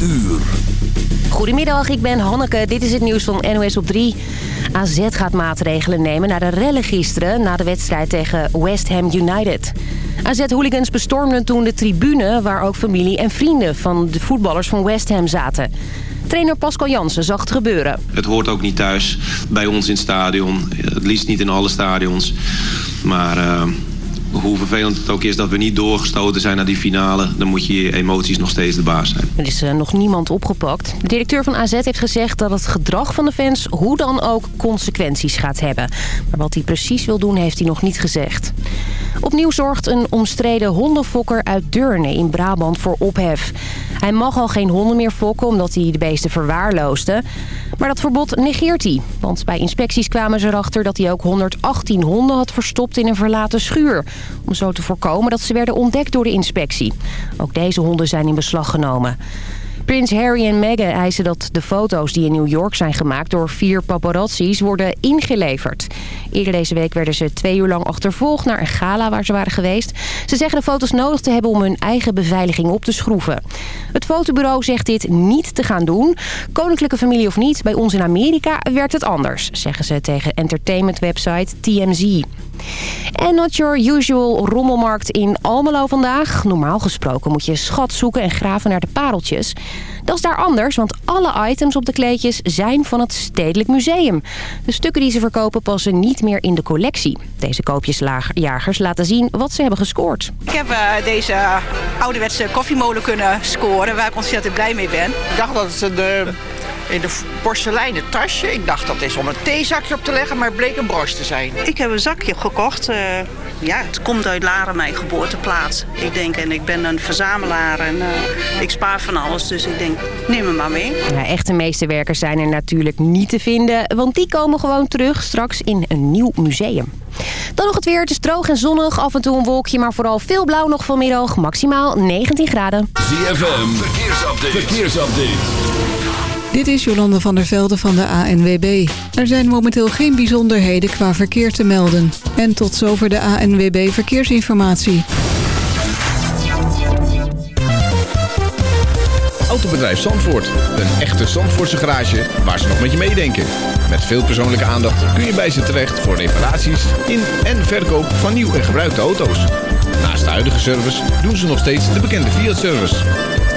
uur. Goedemiddag, ik ben Hanneke. Dit is het nieuws van NOS op 3. AZ gaat maatregelen nemen na de rellen gisteren... na de wedstrijd tegen West Ham United. AZ-hooligans bestormden toen de tribune... waar ook familie en vrienden van de voetballers van West Ham zaten. Trainer Pascal Jansen zag het gebeuren. Het hoort ook niet thuis bij ons in het stadion. Het liefst niet in alle stadions. Maar... Uh hoe vervelend het ook is dat we niet doorgestoten zijn naar die finale... dan moet je je emoties nog steeds de baas zijn. Er is uh, nog niemand opgepakt. De directeur van AZ heeft gezegd dat het gedrag van de fans... hoe dan ook consequenties gaat hebben. Maar wat hij precies wil doen, heeft hij nog niet gezegd. Opnieuw zorgt een omstreden hondenfokker uit Deurne in Brabant voor ophef. Hij mag al geen honden meer fokken omdat hij de beesten verwaarloosde. Maar dat verbod negeert hij. Want bij inspecties kwamen ze erachter dat hij ook 118 honden had verstopt in een verlaten schuur. Om zo te voorkomen dat ze werden ontdekt door de inspectie. Ook deze honden zijn in beslag genomen. Prins Harry en Meghan eisen dat de foto's die in New York zijn gemaakt door vier paparazzi's worden ingeleverd. Eerder deze week werden ze twee uur lang achtervolgd naar een gala waar ze waren geweest. Ze zeggen de foto's nodig te hebben om hun eigen beveiliging op te schroeven. Het fotobureau zegt dit niet te gaan doen. Koninklijke familie of niet, bij ons in Amerika werkt het anders, zeggen ze tegen entertainmentwebsite TMZ. En not your usual rommelmarkt in Almelo vandaag. Normaal gesproken moet je schat zoeken en graven naar de pareltjes. Dat is daar anders, want alle items op de kleedjes zijn van het Stedelijk Museum. De stukken die ze verkopen passen niet meer in de collectie. Deze koopjesjagers laten zien wat ze hebben gescoord. Ik heb uh, deze ouderwetse koffiemolen kunnen scoren, waar ik ontzettend blij mee ben. Ik dacht dat het een... Uh in de porseleinen tasje. Ik dacht dat is om een theezakje op te leggen, maar het bleek een broche te zijn. Ik heb een zakje gekocht. Uh, ja, het komt uit Laren, mijn geboorteplaats. Ik denk, en ik ben een verzamelaar en uh, ik spaar van alles. Dus ik denk, neem me maar mee. Ja, echte meesterwerkers zijn er natuurlijk niet te vinden. Want die komen gewoon terug straks in een nieuw museum. Dan nog het weer. Het is droog en zonnig. Af en toe een wolkje, maar vooral veel blauw nog vanmiddag. Maximaal 19 graden. ZFM, verkeersupdate. verkeersupdate. Dit is Jolande van der Velde van de ANWB. Er zijn momenteel geen bijzonderheden qua verkeer te melden. En tot zover de ANWB Verkeersinformatie. Autobedrijf Zandvoort. Een echte Zandvoortse garage waar ze nog met je meedenken. Met veel persoonlijke aandacht kun je bij ze terecht voor reparaties in en verkoop van nieuw en gebruikte auto's. Naast de huidige service doen ze nog steeds de bekende Fiat-service.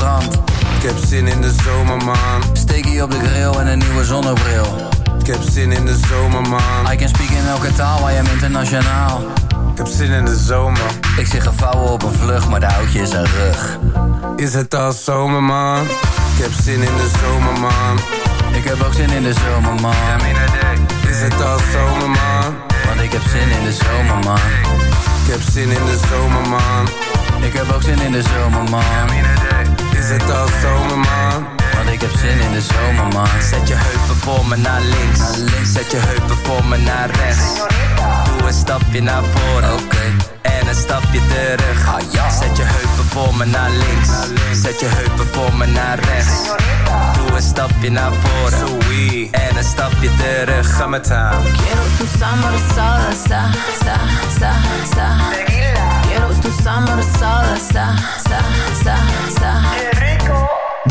Verbrand. Ik heb zin in de zomer, man. Steekie op de grill en een nieuwe zonnebril. Ik heb zin in de zomer, man. I can speak in elke taal, I am internationaal. Ik heb zin in de zomer. Ik zie gevouwen op een vlucht, maar de houtje is een rug. Is het al zomer, man? Ik heb zin in de zomer, man. Ik heb ook zin in de zomer, man. Is het al zomer, man? Want ik heb zin in de zomer, man. Ik heb zin in de zomer, man. Ik heb ook zin in de zomer, man. Is het al zomer, man? Want ik heb zin in de zomer, man. Zet je heupen voor me naar links. Naar links. Zet je heupen voor me naar rechts. Doe een stapje naar voren. Oké. En een stapje terug. Ah, ja. Zet je heupen voor me naar links. Zet je heupen voor me naar rechts. Doe een stapje naar voren. En een stapje terug. Ga met haar. Quiero tu summer sol, sa, sa, sa, sa. Quiero tu summer sol, sa, sa, sa, sa.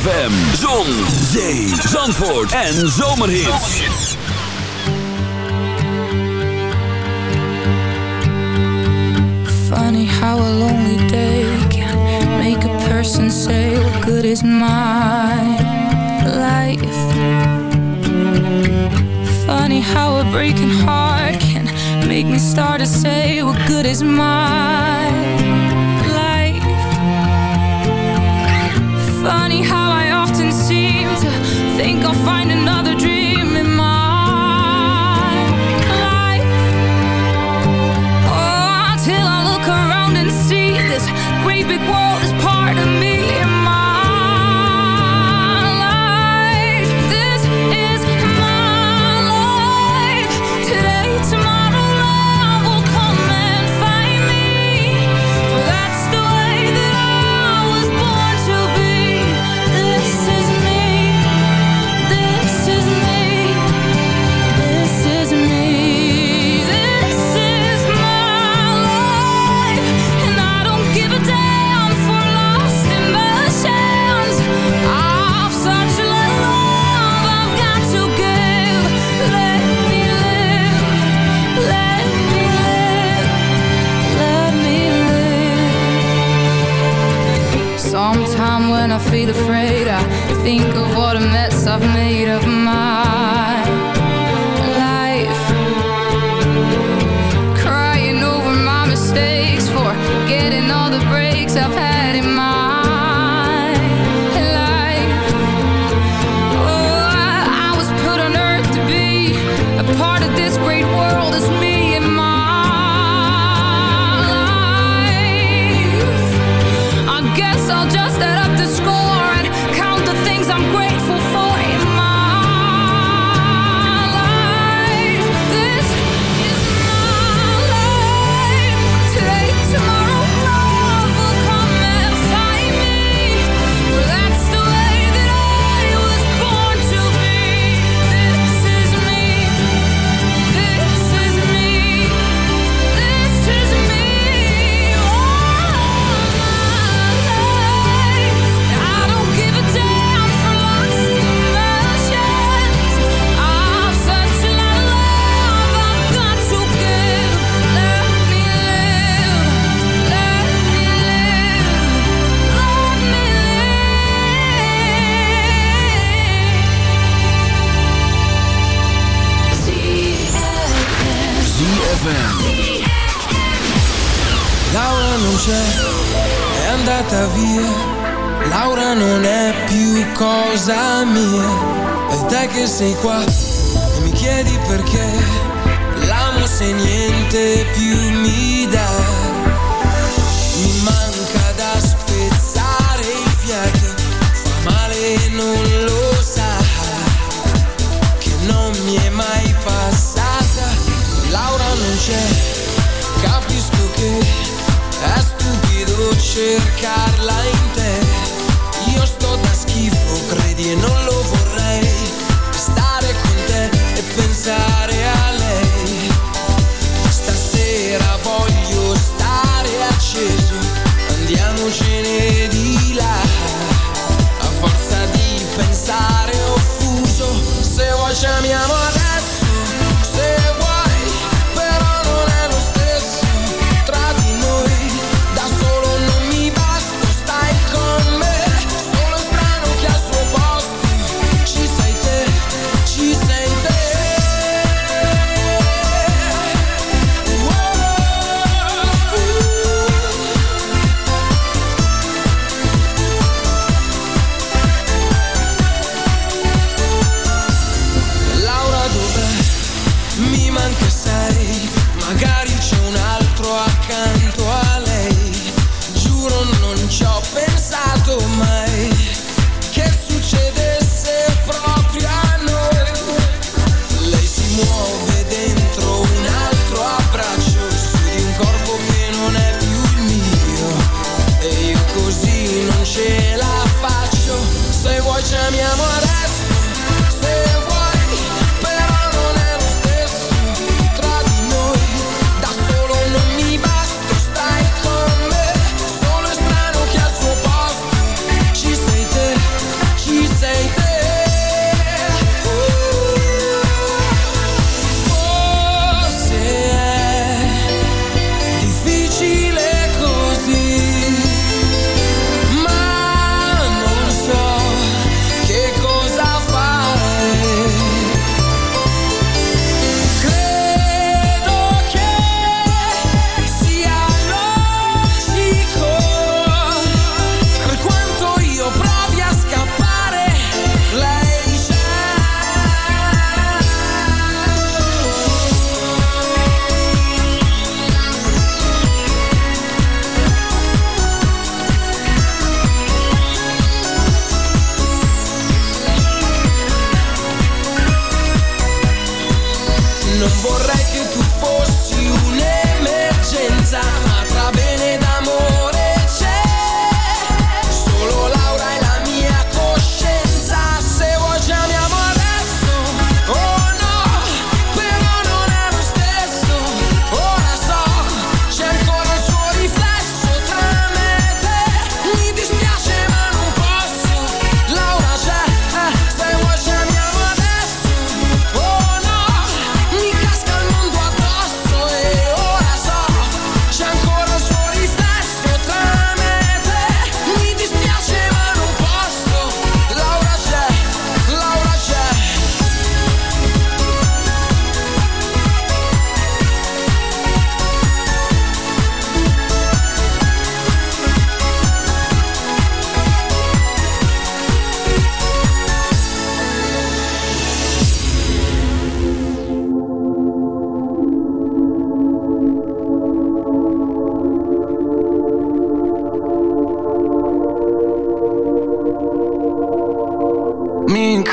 ZFM, Zon, Zee, Zandvoort en Zomerhits. Funny how a lonely day can make a person say what good is my life. Funny how a breaking heart can make me start to say what good is my I'll find another dream. seniente più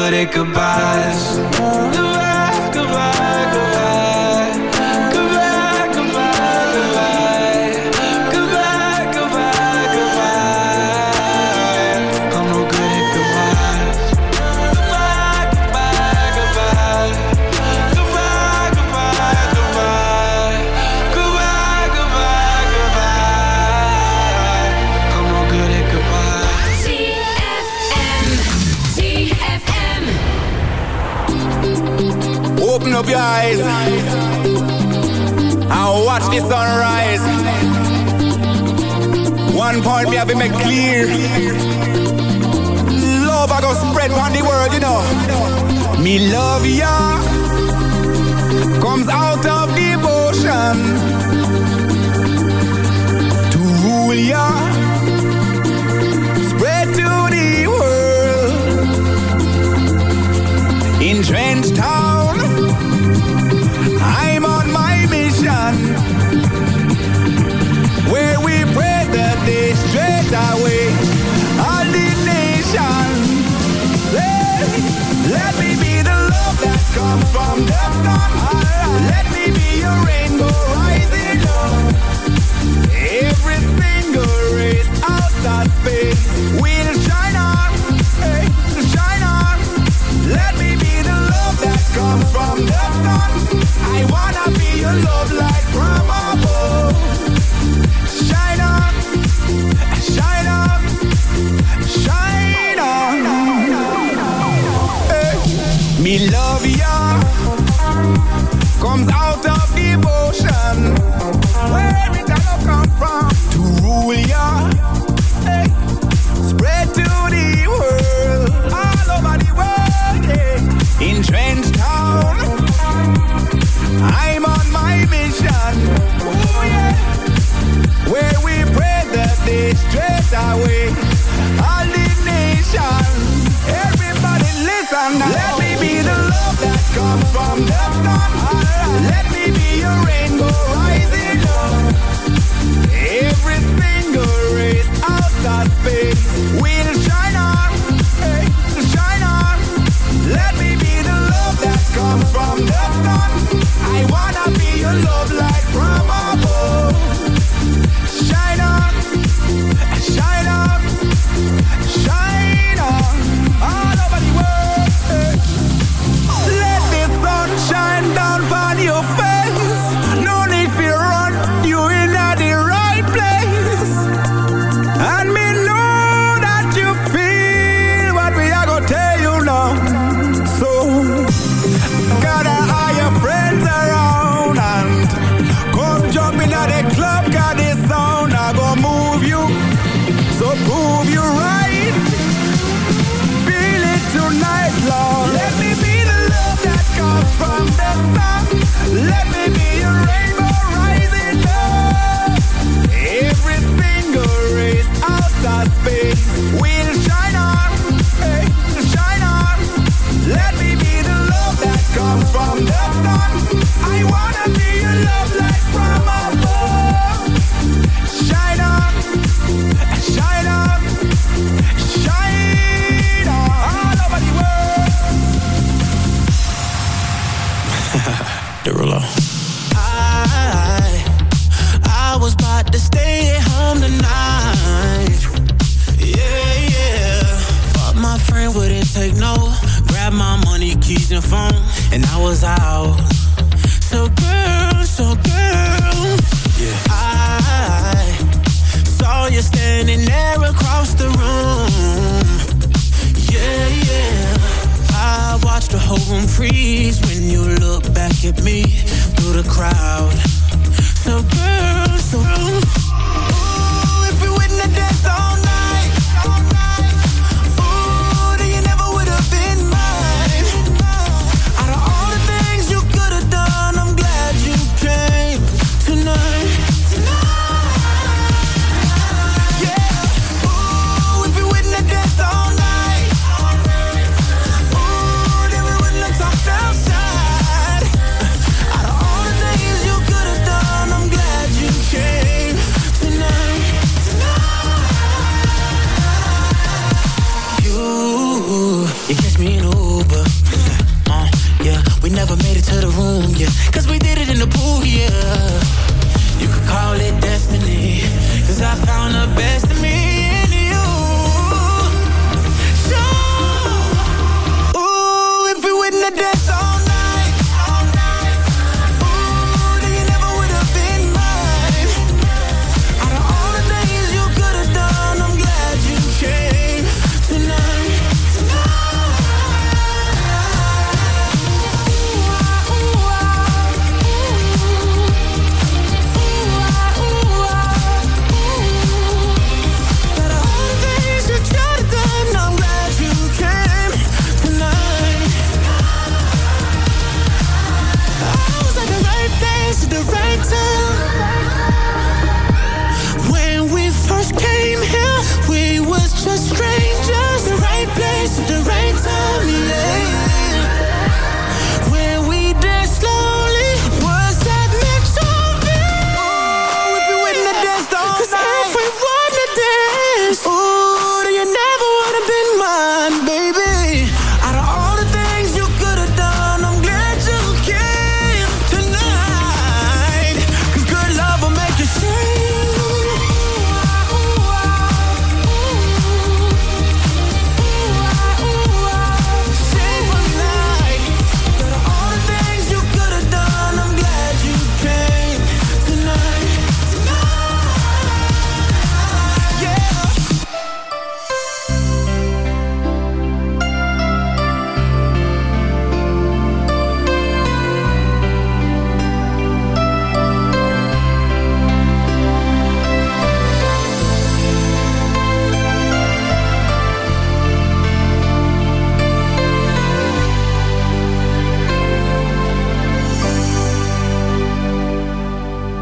good at goodbyes. have it made clear. Love I go spread on the world, you know. Me love ya comes out of Let me be the love that comes from the Let me be your rainbow rising up. Every will shine on, shine on. Let me be the love that comes from the. I wanna be your love.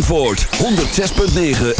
ZFM's antwoord, 106.9